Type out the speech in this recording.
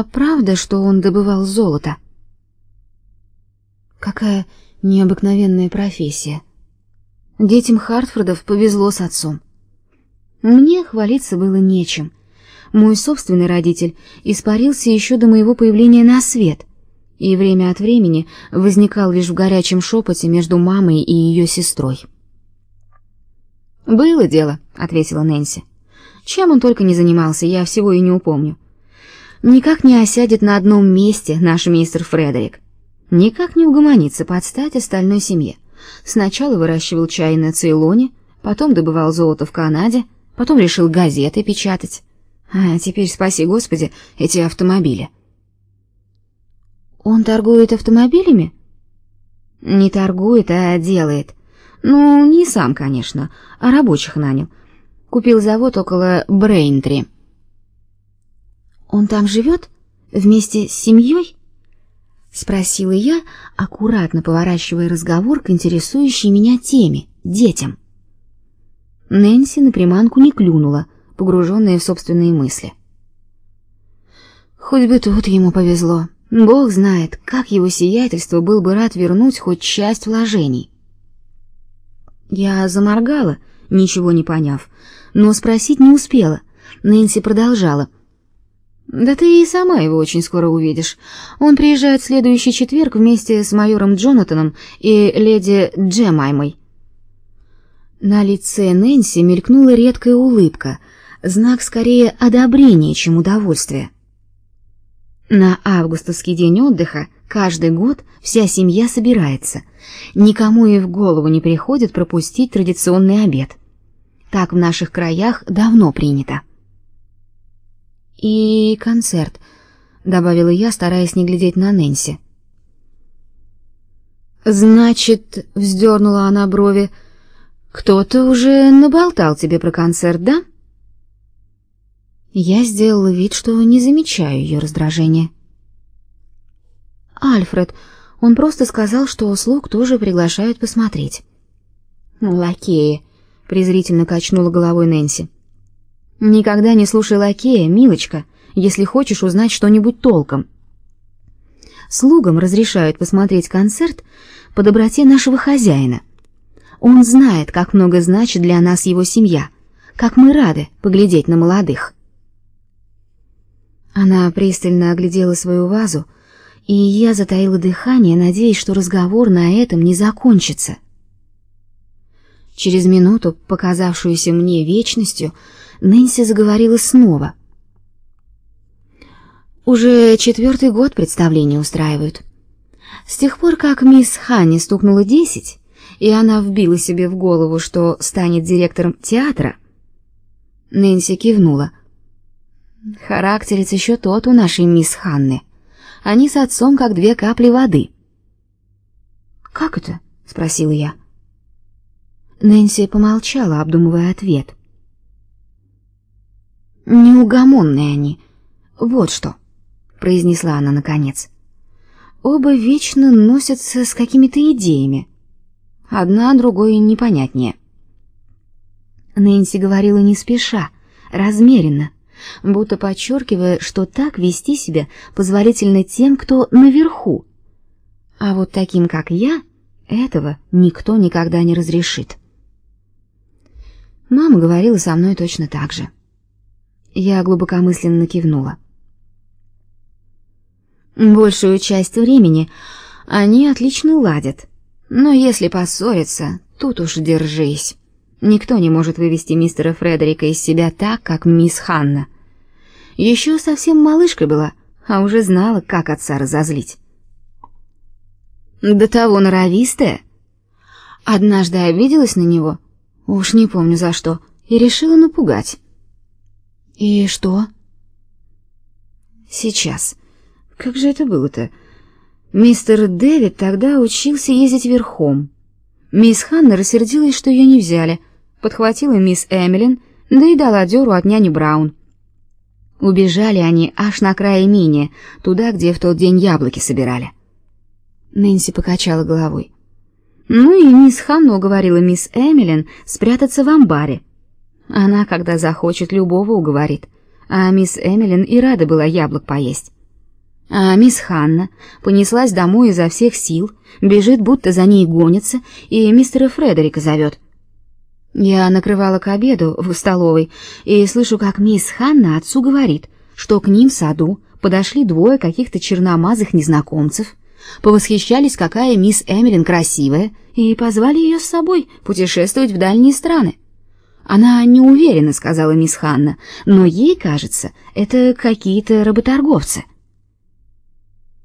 А правда, что он добывал золото? Какая необыкновенная профессия. Детям Хартфордов повезло с отцом. Мне хвалиться было нечем. Мой собственный родитель испарился еще до моего появления на свет, и время от времени возникал лишь в горячем шепоте между мамой и ее сестрой. «Было дело», — ответила Нэнси. «Чем он только не занимался, я всего и не упомню. Никак не осядет на одном месте наш мистер Фредерик. Никак не угомонится под стать остальной семье. Сначала выращивал чай на Цейлоне, потом добывал золото в Канаде, потом решил газеты печатать. А теперь, спаси Господи, эти автомобили. Он торгует автомобилями? Не торгует, а делает. Ну, не сам, конечно, а рабочих нанял. Купил завод около Брейнтри. Он там живет? Вместе с семьей? Спросила я, аккуратно поворачивая разговор к интересующей меня теме — детям. Нэнси на приманку не клюнула, погруженная в собственные мысли. Хоть бы тут ему повезло. Бог знает, как его сиятельство был бы рад вернуть хоть часть вложений. Я заморгала, ничего не поняв, но спросить не успела. Нэнси продолжала — да ты и сама его очень скоро увидишь. Он приезжает следующий четверг вместе с майором Джонатаном и леди Джемаймой. На лице Нэнси мелькнула редкая улыбка, знак скорее одобрения, чем удовольствия. На августовский день отдыха каждый год вся семья собирается. Никому и в голову не приходит пропустить традиционный обед. Так в наших краях давно принято. И концерт, добавила я, стараясь не глядеть на Нэнси. Значит, вздернула она брови. Кто-то уже наболтал тебе про концерт, да? Я сделала вид, что не замечаю ее раздражения. Альфред, он просто сказал, что слуг тоже приглашают посмотреть. Лакеи, презрительно качнула головой Нэнси. Никогда не слушай лакея, милочка, если хочешь узнать что-нибудь толком. Слугам разрешают посмотреть концерт по доброте нашего хозяина. Он знает, как много значит для нас его семья, как мы рады поглядеть на молодых. Она пристально оглядела свою вазу, и я затаила дыхание, надеясь, что разговор на этом не закончится. Через минуту, показавшуюся мне вечностью, Нэнси заговорила снова. Уже четвертый год представление устраивают. С тех пор, как мисс Ханни стукнула десять, и она вбила себе в голову, что станет директором театра, Нэнси кивнула. Характерец еще тот у нашей мисс Ханны. Они с отцом как две капли воды. Как это? спросила я. Нэнси помолчала, обдумывая ответ. Неугомонные они. Вот что, произнесла она наконец. Оба вечно носятся с какими-то идеями. Одна другой непонятнее. Нэнси говорила не спеша, размеренно, будто подчеркивая, что так вести себя позволительно тем, кто наверху. А вот таким, как я, этого никто никогда не разрешит. Мама говорила со мной точно так же. Я глубокомысленно кивнула. Большую часть времени они отлично ладят. Но если поссорятся, тут уж держись. Никто не может вывести мистера Фредерика из себя так, как мисс Ханна. Еще совсем малышкой была, а уже знала, как отца разозлить. До того норовистая. Однажды обиделась на него, уж не помню за что, и решила напугать. И что? Сейчас. Как же это было-то? Мистер Дэвид тогда учился ездить верхом. Мисс Ханна рассердилась, что ее не взяли. Подхватила мисс Эмилин, да и дала дёру от няни Браун. Убежали они аж на край имения, туда, где в тот день яблоки собирали. Нэнси покачала головой. Ну и мисс Ханна уговорила мисс Эмилин спрятаться в амбаре. Она, когда захочет, любого уговорит. А мисс Эмилин и рада была яблок поесть. А мисс Ханна понеслась домой изо всех сил, бежит, будто за ней гонится, и мистера Фредерика зовет. Я накрывала к обеду в столовой и слышу, как мисс Ханна отцу говорит, что к ним в саду подошли двое каких-то черномазых незнакомцев, повосхищались, какая мисс Эмилин красивая, и позвали ее с собой путешествовать в дальние страны. Она не уверена, сказала мисс Ханна, но ей кажется, это какие-то работорговцы.